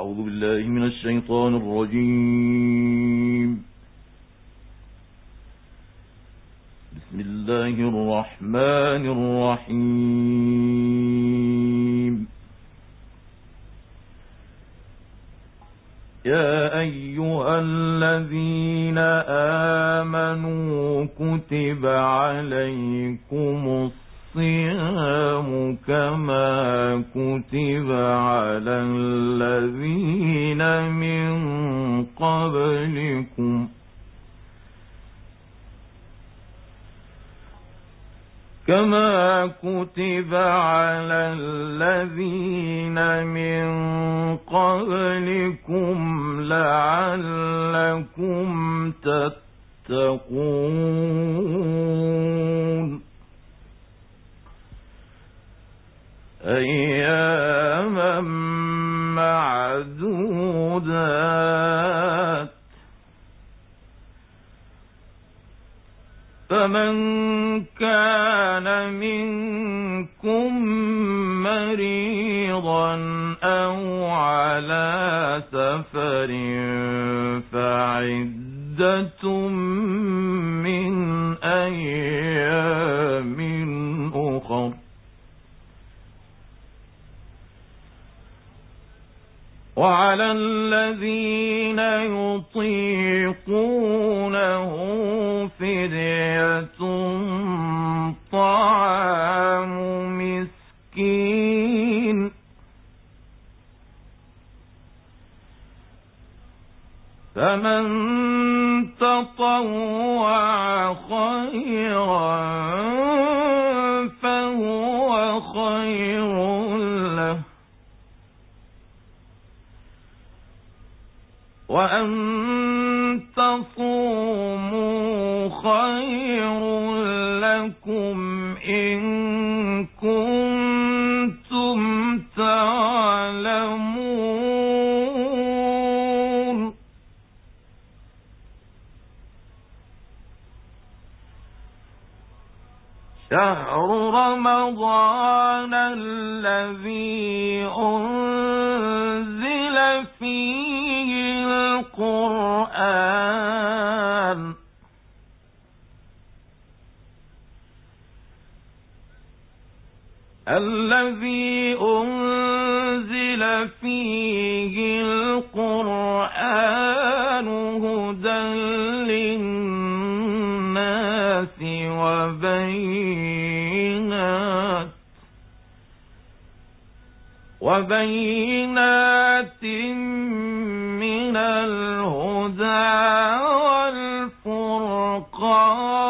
أعوذ بالله من الشيطان الرجيم. بسم الله الرحمن الرحيم. يا أيها الذين آمنوا كتب عليكم الصيام كما كتب على الذين من قبلكم كما كتب على الذين من قبلكم لعلكم تتقون معدودات فمن كان منكم مريضا أو على سفر فعدة من أيام وعلى الذين يطيقونه فدية طعام مسكين. فمن تطوع خيرا وأن تصوموا خير لكم إن كنتم تعلمون شهر رمضان الذي أنزل الذي أنزل فيه القرآن هدى للناس وبينات وبينات من الهدى والفرقان.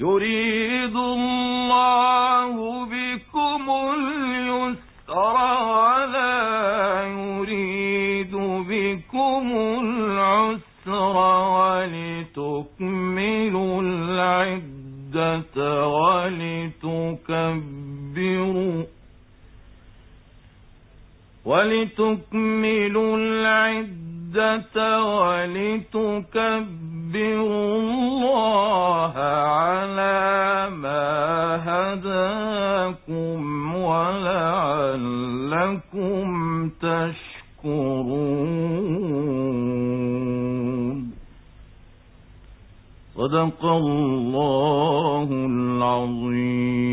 يريد الله بكم اليسر ولا يريد بكم العسر ولتكملوا العدة ولتكبروا ولتكملوا العدة ولتكبروا الله على ما هداكم ولعلكم تشكرون. صدق الله العظيم.